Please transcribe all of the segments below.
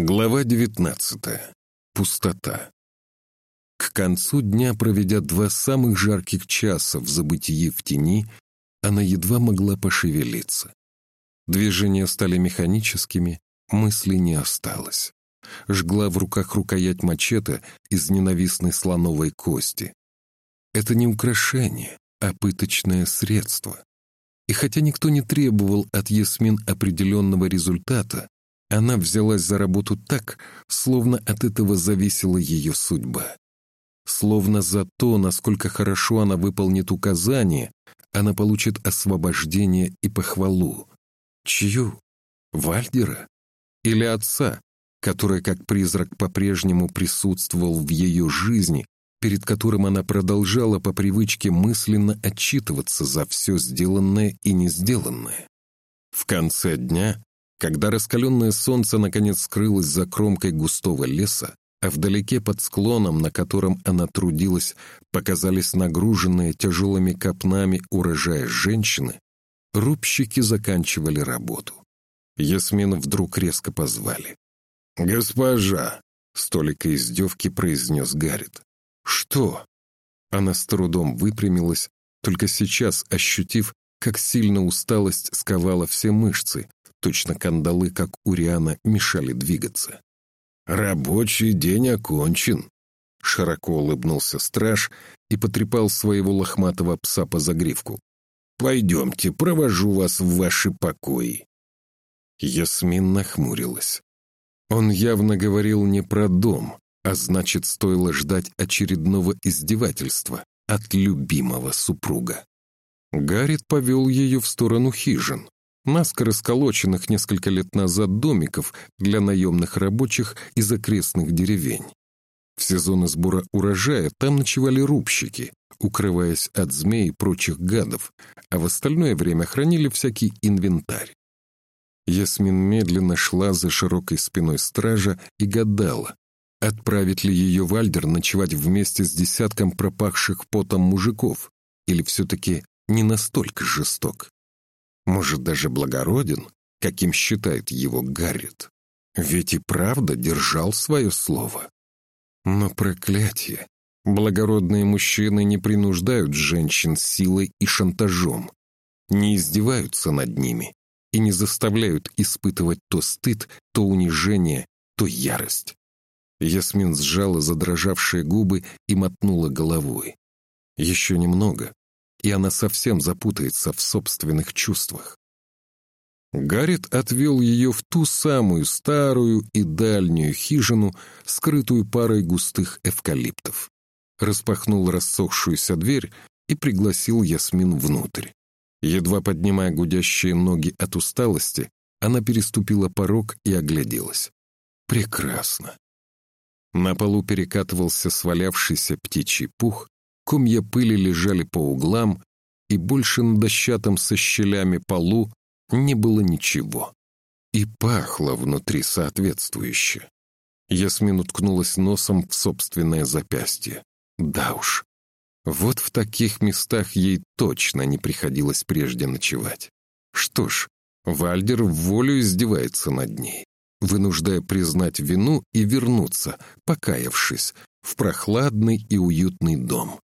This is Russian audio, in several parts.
Глава девятнадцатая. Пустота. К концу дня, проведя два самых жарких часа в забытии в тени, она едва могла пошевелиться. Движения стали механическими, мысли не осталось. Жгла в руках рукоять мачете из ненавистной слоновой кости. Это не украшение, а пыточное средство. И хотя никто не требовал от Ясмин определенного результата, она взялась за работу так, словно от этого зависела ее судьба. Словно за то, насколько хорошо она выполнит указание, она получит освобождение и похвалу. Чью? Вальдера? Или отца, который как призрак по-прежнему присутствовал в ее жизни, перед которым она продолжала по привычке мысленно отчитываться за все сделанное и не сделанное? В конце дня когда раскаленное солнце наконец скрылось за кромкой густого леса, а вдалеке под склоном, на котором она трудилась, показались нагруженные тяжелыми копнами урожая женщины, рубщики заканчивали работу. Ясмин вдруг резко позвали. «Госпожа!» — столика издевки произнес Гаррит. «Что?» Она с трудом выпрямилась, только сейчас ощутив, как сильно усталость сковала все мышцы, Точно кандалы, как у Риана, мешали двигаться. «Рабочий день окончен», — широко улыбнулся страж и потрепал своего лохматого пса по загривку. «Пойдемте, провожу вас в ваши покои». Ясмин нахмурилась. Он явно говорил не про дом, а значит, стоило ждать очередного издевательства от любимого супруга. Гаррит повел ее в сторону хижин, наскоро сколоченных несколько лет назад домиков для наемных рабочих из окрестных деревень. В сезоны сбора урожая там ночевали рубщики, укрываясь от змей и прочих гадов, а в остальное время хранили всякий инвентарь. Ясмин медленно шла за широкой спиной стража и гадала, отправит ли ее Вальдер ночевать вместе с десятком пропахших потом мужиков, или все-таки не настолько жесток. Может, даже благороден, каким считает его Гаррит. Ведь и правда держал свое слово. Но проклятие! Благородные мужчины не принуждают женщин силой и шантажом, не издеваются над ними и не заставляют испытывать то стыд, то унижение, то ярость. Ясмин сжала задрожавшие губы и мотнула головой. Еще немного, и она совсем запутается в собственных чувствах. Гаррит отвел ее в ту самую старую и дальнюю хижину, скрытую парой густых эвкалиптов. Распахнул рассохшуюся дверь и пригласил Ясмин внутрь. Едва поднимая гудящие ноги от усталости, она переступила порог и огляделась. Прекрасно. На полу перекатывался свалявшийся птичий пух, Комья пыли лежали по углам, и больше на дощатом со щелями полу не было ничего. И пахло внутри соответствующе. Ясмин уткнулась носом в собственное запястье. Да уж, вот в таких местах ей точно не приходилось прежде ночевать. Что ж, Вальдер в волю издевается над ней, вынуждая признать вину и вернуться, покаявшись, в прохладный и уютный дом.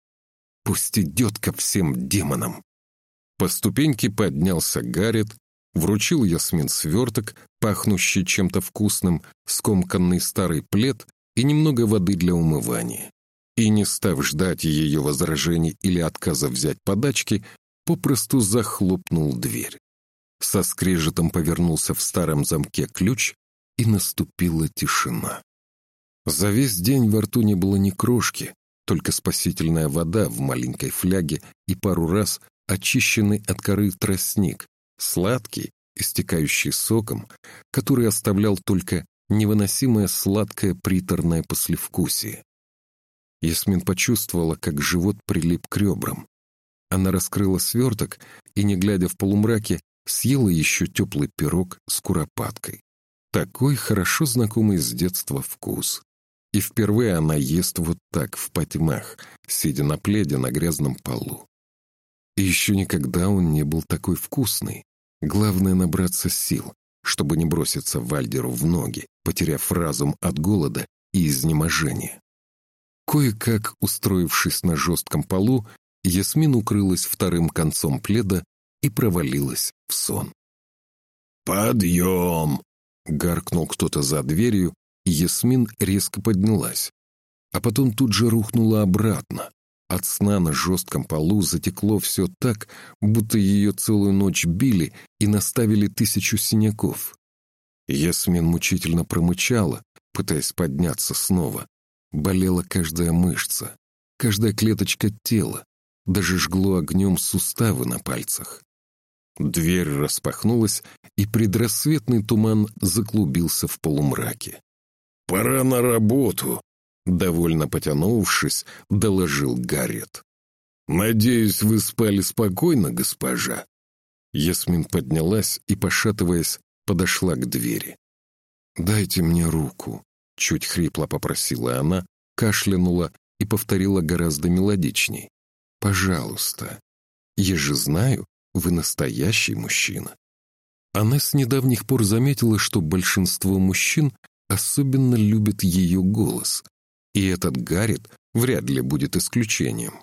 Пусть идет ко всем демонам. По ступеньке поднялся Гаррет, вручил Ясмин сверток, пахнущий чем-то вкусным, скомканный старый плед и немного воды для умывания. И, не став ждать ее возражений или отказа взять подачки, попросту захлопнул дверь. Со скрежетом повернулся в старом замке ключ, и наступила тишина. За весь день во рту не было ни крошки, только спасительная вода в маленькой фляге и пару раз очищенный от коры тростник, сладкий, истекающий соком, который оставлял только невыносимое сладкое приторное послевкусие. Ясмин почувствовала, как живот прилип к ребрам. Она раскрыла сверток и, не глядя в полумраке, съела еще теплый пирог с куропаткой. Такой хорошо знакомый с детства вкус. И впервые она ест вот так, в потьмах, сидя на пледе на грязном полу. И еще никогда он не был такой вкусный. Главное — набраться сил, чтобы не броситься Вальдеру в ноги потеряв разум от голода и изнеможения. Кое-как, устроившись на жестком полу, Ясмин укрылась вторым концом пледа и провалилась в сон. «Подъем!» — гаркнул кто-то за дверью, Ясмин резко поднялась. А потом тут же рухнула обратно. От сна на жестком полу затекло все так, будто ее целую ночь били и наставили тысячу синяков. Ясмин мучительно промычала, пытаясь подняться снова. Болела каждая мышца, каждая клеточка тела, даже жгло огнем суставы на пальцах. Дверь распахнулась, и предрассветный туман заклубился в полумраке. «Пора на работу», — довольно потянувшись, доложил Гаррет. «Надеюсь, вы спали спокойно, госпожа?» Ясмин поднялась и, пошатываясь, подошла к двери. «Дайте мне руку», — чуть хрипло попросила она, кашлянула и повторила гораздо мелодичней. «Пожалуйста. Я же знаю, вы настоящий мужчина». Она с недавних пор заметила, что большинство мужчин особенно любят ее голос, и этот Гаррет вряд ли будет исключением.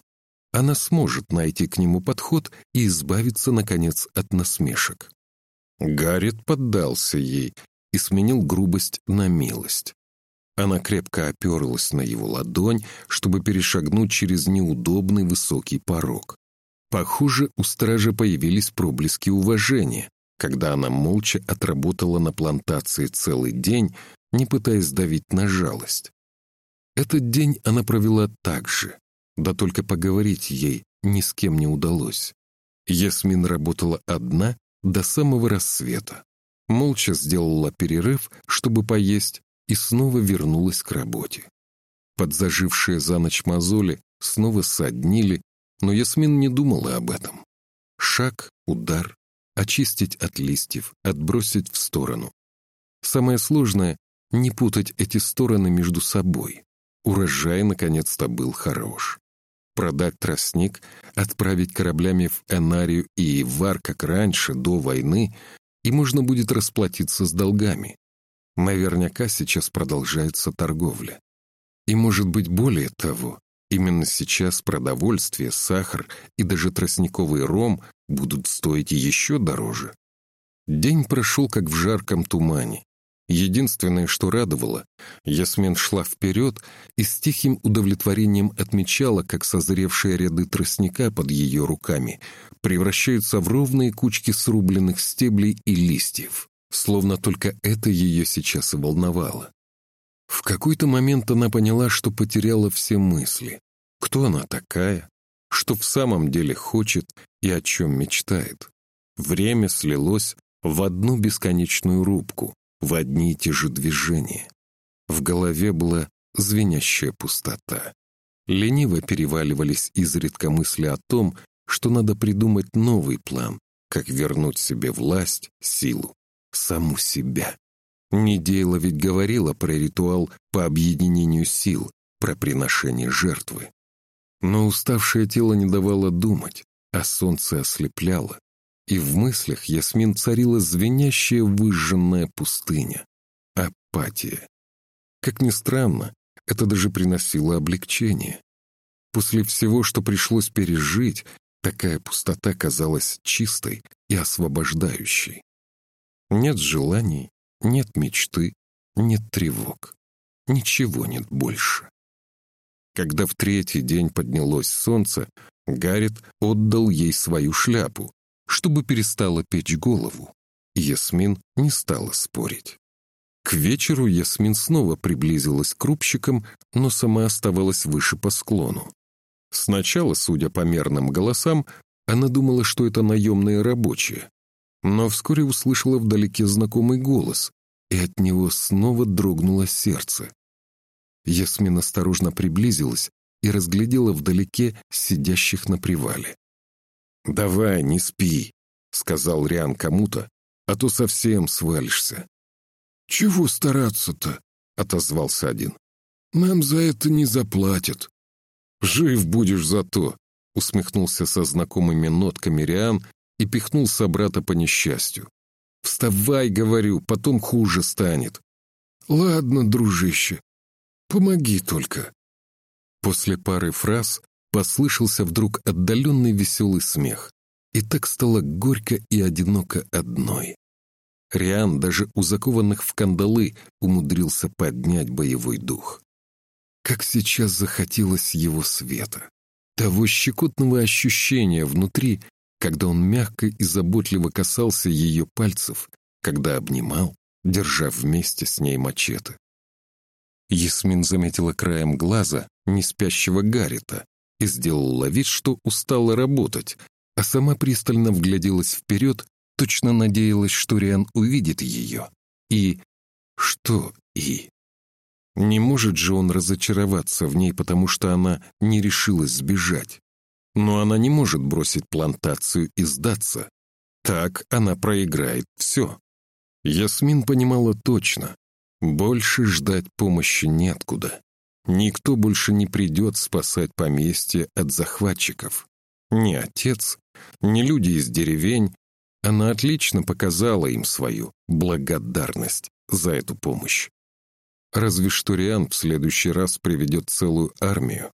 Она сможет найти к нему подход и избавиться, наконец, от насмешек. Гаррет поддался ей и сменил грубость на милость. Она крепко оперлась на его ладонь, чтобы перешагнуть через неудобный высокий порог. Похоже, у стража появились проблески уважения, когда она молча отработала на плантации целый день, не пытаясь давить на жалость. Этот день она провела так же, да только поговорить ей ни с кем не удалось. Ясмин работала одна до самого рассвета. Молча сделала перерыв, чтобы поесть, и снова вернулась к работе. Подзажившие за ночь мозоли снова соднили, но Ясмин не думала об этом. Шаг, удар, очистить от листьев, отбросить в сторону. Самое сложное — не путать эти стороны между собой. Урожай наконец-то был хорош. Продать тростник, отправить кораблями в Энарию и Ивар, как раньше, до войны, и можно будет расплатиться с долгами. Наверняка сейчас продолжается торговля. И, может быть, более того, именно сейчас продовольствие, сахар и даже тростниковый ром будут стоить еще дороже. День прошел как в жарком тумане. Единственное, что радовало, Ясмин шла вперед и с тихим удовлетворением отмечала, как созревшие ряды тростника под ее руками превращаются в ровные кучки срубленных стеблей и листьев, словно только это ее сейчас и волновало. В какой-то момент она поняла, что потеряла все мысли. Кто она такая? Что в самом деле хочет и о чем мечтает? Время слилось в одну бесконечную рубку, в одни и те же движения. В голове была звенящая пустота. Лениво переваливались изредка мысли о том, что надо придумать новый план, как вернуть себе власть, силу, саму себя. Недейла ведь говорила про ритуал по объединению сил, про приношение жертвы. Но уставшее тело не давало думать, а солнце ослепляло, и в мыслях Ясмин царила звенящая выжженная пустыня. Апатия. Как ни странно, это даже приносило облегчение. После всего, что пришлось пережить, такая пустота казалась чистой и освобождающей. Нет желаний, нет мечты, нет тревог. Ничего нет больше. Когда в третий день поднялось солнце, Гаррет отдал ей свою шляпу, чтобы перестала печь голову. Ясмин не стала спорить. К вечеру Ясмин снова приблизилась к рубщикам, но сама оставалась выше по склону. Сначала, судя по мерным голосам, она думала, что это наемные рабочие, но вскоре услышала вдалеке знакомый голос, и от него снова дрогнуло сердце. Ясмин осторожно приблизилась и разглядела вдалеке сидящих на привале. «Давай, не спи», — сказал Риан кому-то, «а то совсем свалишься». «Чего стараться-то?» — отозвался один. «Нам за это не заплатят». «Жив будешь зато», — усмехнулся со знакомыми нотками Риан и пихнул собрата по несчастью. «Вставай, говорю, потом хуже станет». «Ладно, дружище, помоги только». После пары фраз послышался вдруг отдаленный веселый смех, и так стало горько и одиноко одной. Риан даже у закованных в кандалы умудрился поднять боевой дух. Как сейчас захотелось его света, того щекотного ощущения внутри, когда он мягко и заботливо касался ее пальцев, когда обнимал, держа вместе с ней мачете. Ясмин заметила краем глаза неспящего Гаррита и сделала вид, что устала работать, а сама пристально вгляделась вперед, точно надеялась, что Риан увидит ее. И... что и... Не может же он разочароваться в ней, потому что она не решилась сбежать. Но она не может бросить плантацию и сдаться. Так она проиграет все. Ясмин понимала точно. Больше ждать помощи неоткуда. Никто больше не придет спасать поместье от захватчиков. Ни отец, ни люди из деревень. Она отлично показала им свою благодарность за эту помощь. Разве что Риан в следующий раз приведет целую армию.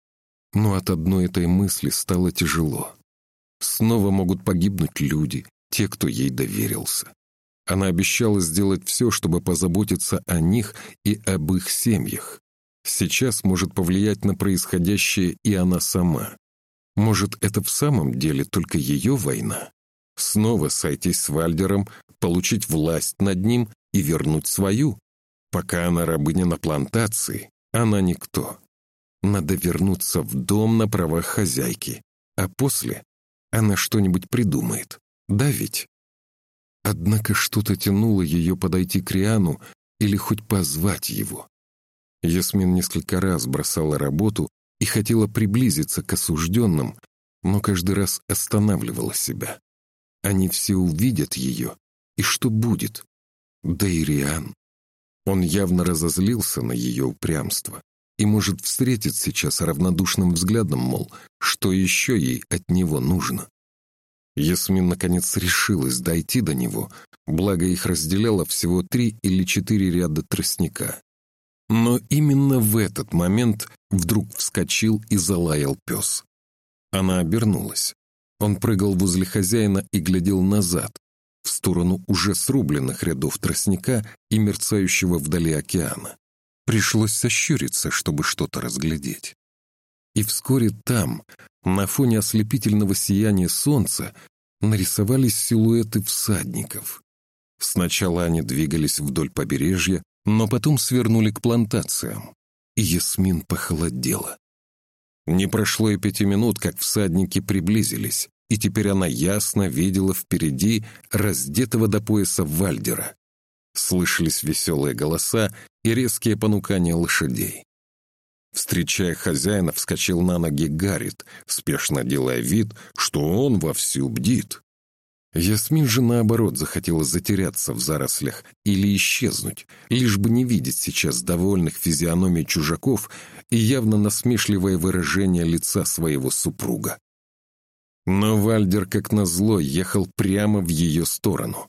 Но от одной этой мысли стало тяжело. Снова могут погибнуть люди, те, кто ей доверился. Она обещала сделать все, чтобы позаботиться о них и об их семьях. Сейчас может повлиять на происходящее и она сама. Может, это в самом деле только ее война? Снова сойтись с Вальдером, получить власть над ним и вернуть свою? Пока она рабыня на плантации, она никто. Надо вернуться в дом на правах хозяйки, а после она что-нибудь придумает. Да ведь? Однако что-то тянуло ее подойти к Риану или хоть позвать его. Ясмин несколько раз бросала работу и хотела приблизиться к осужденным, но каждый раз останавливала себя. Они все увидят ее, и что будет? Да и Риан. Он явно разозлился на ее упрямство и может встретить сейчас равнодушным взглядом, мол, что еще ей от него нужно. Ясмин наконец решилась дойти до него, благо их разделяло всего три или четыре ряда тростника. Но именно в этот момент вдруг вскочил и залаял пес. Она обернулась. Он прыгал возле хозяина и глядел назад, в сторону уже срубленных рядов тростника и мерцающего вдали океана. Пришлось сощуриться, чтобы что-то разглядеть. И вскоре там, на фоне ослепительного сияния солнца, нарисовались силуэты всадников. Сначала они двигались вдоль побережья, но потом свернули к плантациям, и Ясмин похолодела. Не прошло и пяти минут, как всадники приблизились, и теперь она ясно видела впереди раздетого до пояса Вальдера. Слышались веселые голоса и резкие понукания лошадей. Встречая хозяина, вскочил на ноги Гаррит, спешно делая вид, что он вовсю бдит. Ясмин же, наоборот, захотела затеряться в зарослях или исчезнуть, лишь бы не видеть сейчас довольных физиономий чужаков и явно насмешливое выражение лица своего супруга. Но Вальдер, как назло, ехал прямо в ее сторону.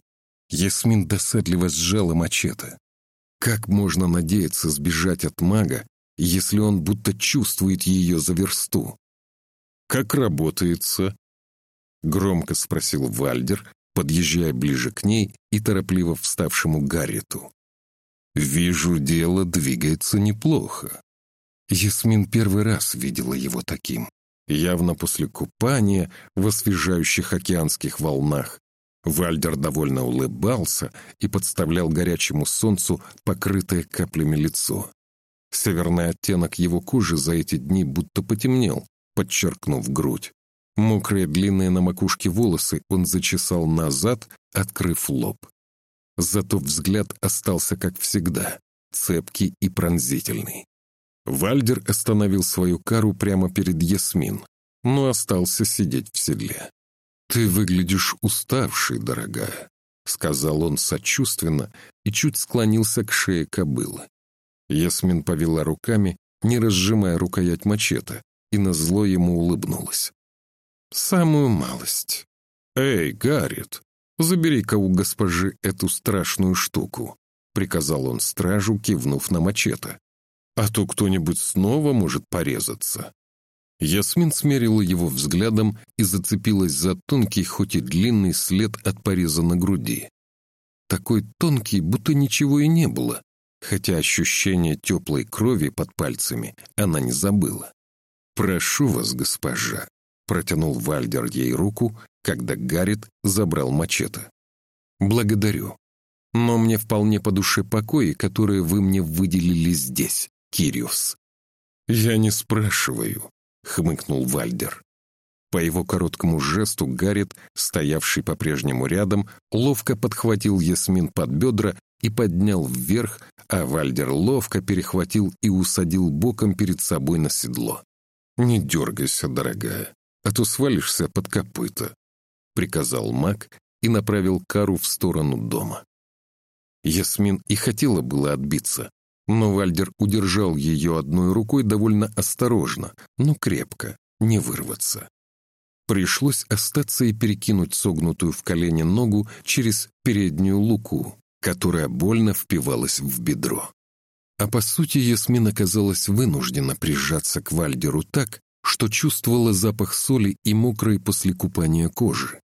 Ясмин досадливо сжала мачете. Как можно надеяться сбежать от мага, если он будто чувствует ее за версту? «Как работается?» — громко спросил Вальдер, подъезжая ближе к ней и торопливо вставшему Гарриту. «Вижу, дело двигается неплохо». Ясмин первый раз видела его таким, явно после купания в освежающих океанских волнах. Вальдер довольно улыбался и подставлял горячему солнцу покрытое каплями лицо. Северный оттенок его кожи за эти дни будто потемнел, подчеркнув грудь. Мокрые длинные на макушке волосы он зачесал назад, открыв лоб. Зато взгляд остался как всегда, цепкий и пронзительный. Вальдер остановил свою кару прямо перед Ясмин, но остался сидеть в седле. «Ты выглядишь уставшей, дорогая», — сказал он сочувственно и чуть склонился к шее кобылы. Ясмин повела руками, не разжимая рукоять мачете, и назло ему улыбнулась. «Самую малость. Эй, Гаррит, забери-ка у госпожи эту страшную штуку», приказал он стражу, кивнув на мачете. «А то кто-нибудь снова может порезаться». Ясмин смерила его взглядом и зацепилась за тонкий, хоть и длинный след от пореза на груди. Такой тонкий, будто ничего и не было, хотя ощущение теплой крови под пальцами она не забыла. «Прошу вас, госпожа», — протянул Вальдер ей руку, когда Гаррит забрал мачете. «Благодарю. Но мне вполне по душе покои, которые вы мне выделили здесь, Кириус». «Я не спрашиваю», — хмыкнул Вальдер. По его короткому жесту Гаррит, стоявший по-прежнему рядом, ловко подхватил Ясмин под бедра и поднял вверх, а Вальдер ловко перехватил и усадил боком перед собой на седло. «Не дергайся, дорогая, а то свалишься под копыта», — приказал маг и направил Кару в сторону дома. Ясмин и хотела было отбиться, но Вальдер удержал ее одной рукой довольно осторожно, но крепко, не вырваться. Пришлось остаться и перекинуть согнутую в колене ногу через переднюю луку, которая больно впивалась в бедро. А по сути Ясмин оказалась вынуждена прижаться к Вальдеру так, что чувствовала запах соли и мокрой после купания кожи.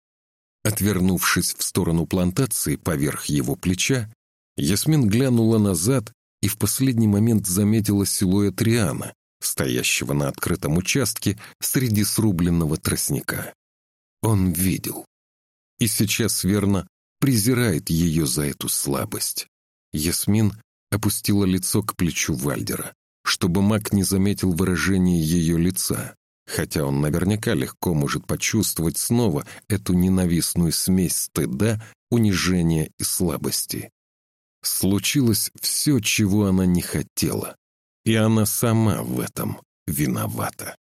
Отвернувшись в сторону плантации поверх его плеча, Ясмин глянула назад и в последний момент заметила силуэт Риана, стоящего на открытом участке среди срубленного тростника. Он видел. И сейчас верно презирает ее за эту слабость. Ясмин опустила лицо к плечу Вальдера, чтобы маг не заметил выражения ее лица, хотя он наверняка легко может почувствовать снова эту ненавистную смесь стыда, унижения и слабости. Случилось все, чего она не хотела, и она сама в этом виновата.